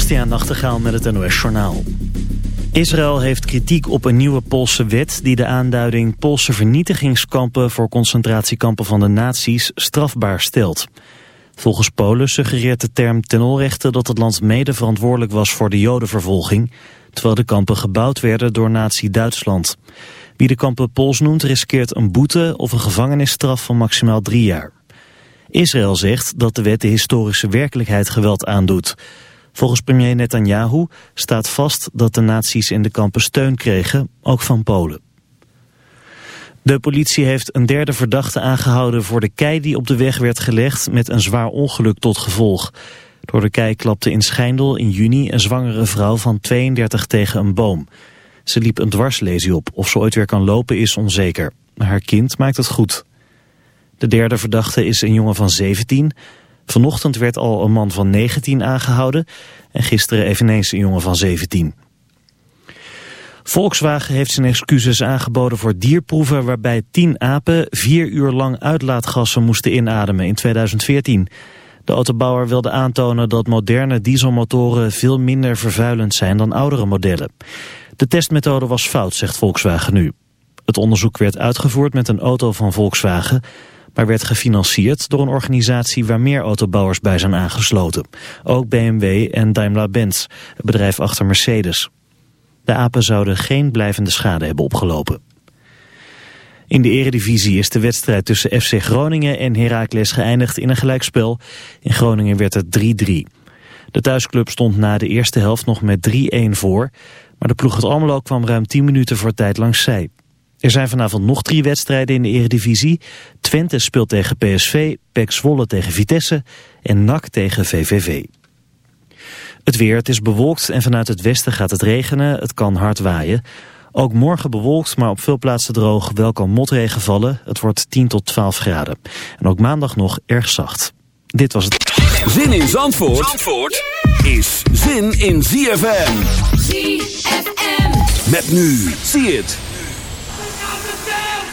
Bastiaan Nachtegaal met het NOS Journaal. Israël heeft kritiek op een nieuwe Poolse wet die de aanduiding Poolse vernietigingskampen voor concentratiekampen van de nazi's strafbaar stelt. Volgens Polen suggereert de term ten onrechte dat het land mede verantwoordelijk was voor de jodenvervolging, terwijl de kampen gebouwd werden door nazi-Duitsland. Wie de kampen Pools noemt riskeert een boete of een gevangenisstraf van maximaal drie jaar. Israël zegt dat de wet de historische werkelijkheid geweld aandoet. Volgens premier Netanyahu staat vast dat de nazi's in de kampen steun kregen, ook van Polen. De politie heeft een derde verdachte aangehouden voor de kei die op de weg werd gelegd met een zwaar ongeluk tot gevolg. Door de kei klapte in Schijndel in juni een zwangere vrouw van 32 tegen een boom. Ze liep een dwarslesie op. Of ze ooit weer kan lopen is onzeker. Haar kind maakt het goed. De derde verdachte is een jongen van 17. Vanochtend werd al een man van 19 aangehouden en gisteren eveneens een jongen van 17. Volkswagen heeft zijn excuses aangeboden voor dierproeven waarbij 10 apen vier uur lang uitlaatgassen moesten inademen in 2014. De autobouwer wilde aantonen dat moderne dieselmotoren veel minder vervuilend zijn dan oudere modellen. De testmethode was fout, zegt Volkswagen nu. Het onderzoek werd uitgevoerd met een auto van Volkswagen maar werd gefinancierd door een organisatie waar meer autobouwers bij zijn aangesloten. Ook BMW en Daimler-Benz, het bedrijf achter Mercedes. De apen zouden geen blijvende schade hebben opgelopen. In de eredivisie is de wedstrijd tussen FC Groningen en Heracles geëindigd in een gelijkspel. In Groningen werd het 3-3. De thuisclub stond na de eerste helft nog met 3-1 voor, maar de ploeg uit Almelo kwam ruim 10 minuten voor tijd langs zij. Er zijn vanavond nog drie wedstrijden in de eredivisie. Twente speelt tegen PSV, PEC Zwolle tegen Vitesse en NAC tegen VVV. Het weer, het is bewolkt en vanuit het westen gaat het regenen. Het kan hard waaien. Ook morgen bewolkt, maar op veel plaatsen droog. Wel kan motregen vallen. Het wordt 10 tot 12 graden. En ook maandag nog erg zacht. Dit was het. Zin in Zandvoort, Zandvoort is zin in ZFM. ZFM. Met nu. Zie het.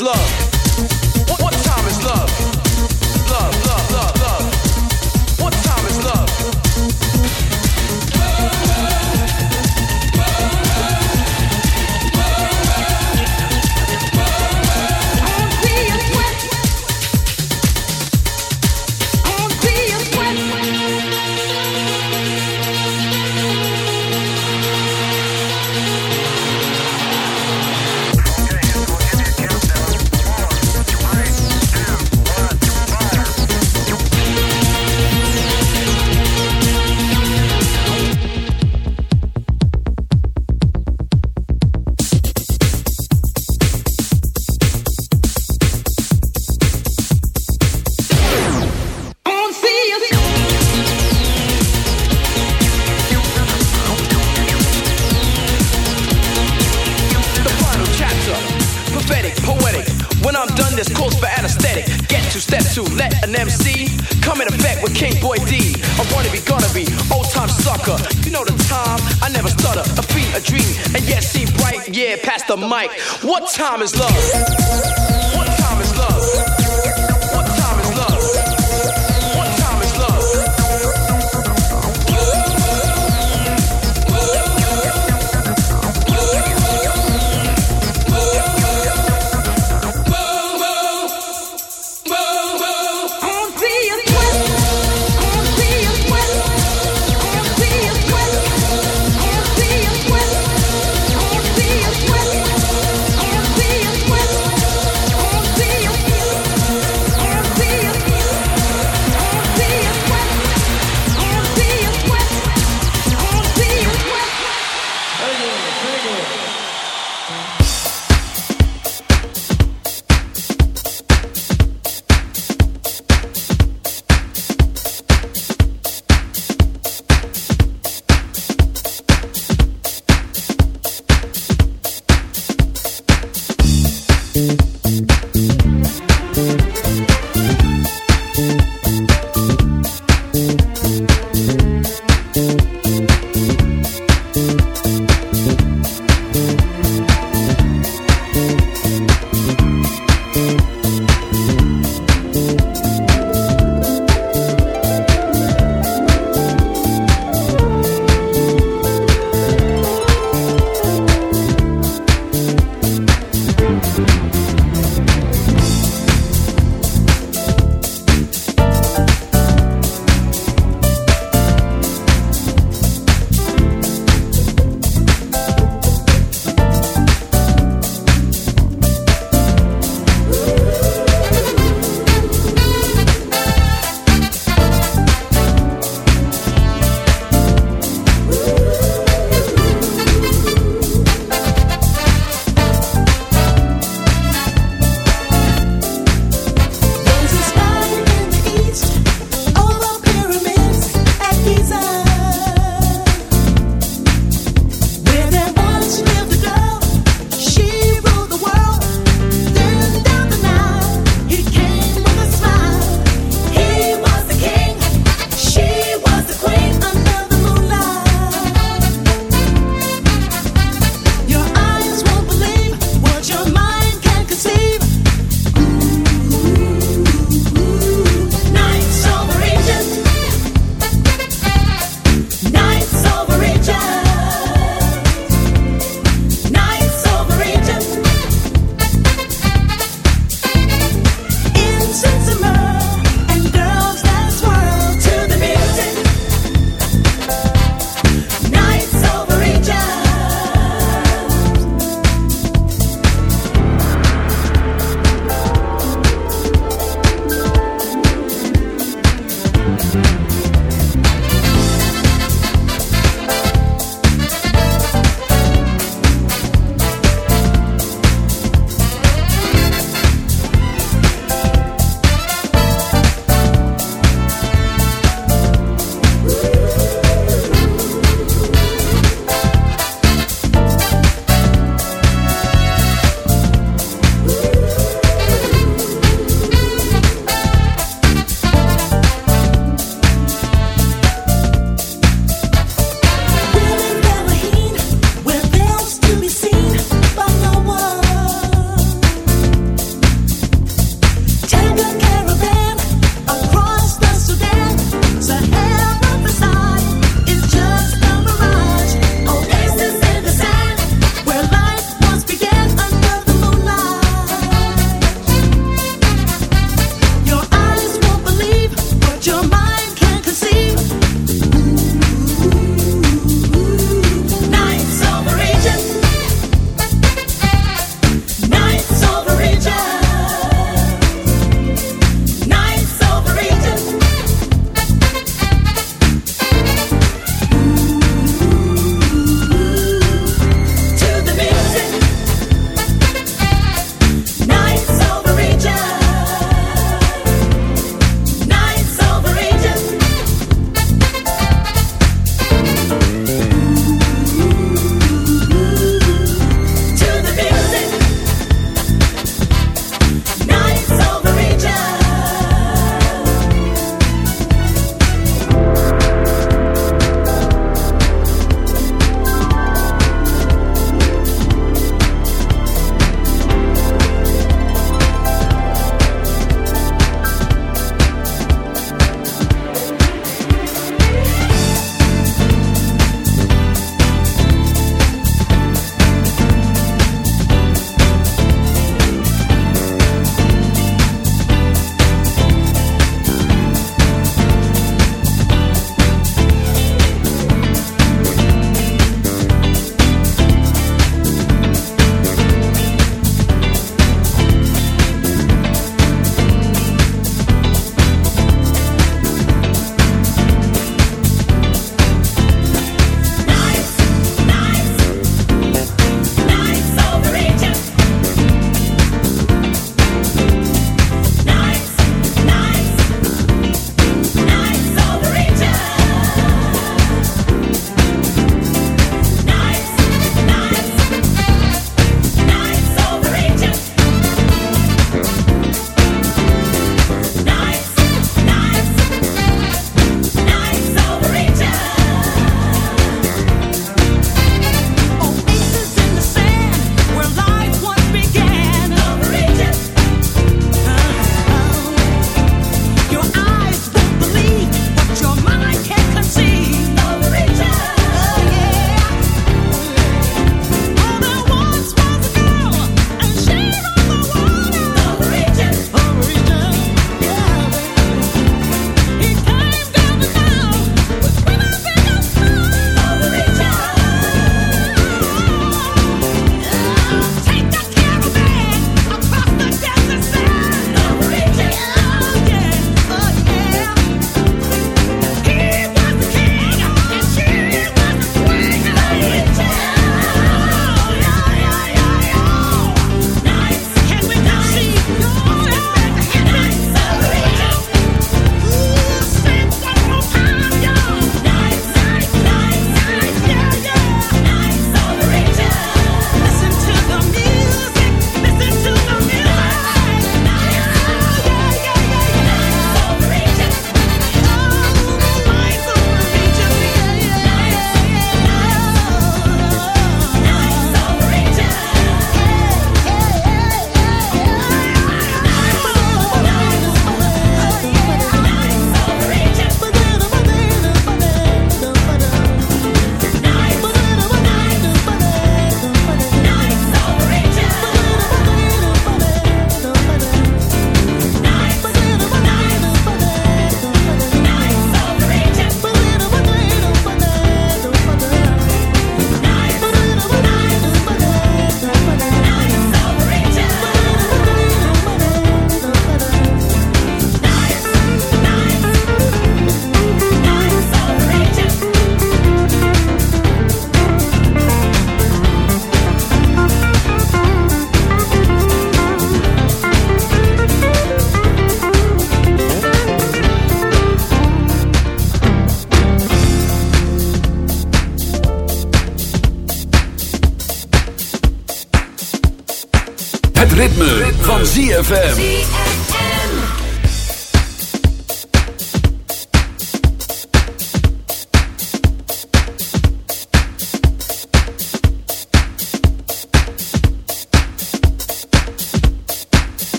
love. Time is love?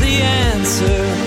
the answer.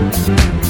Thank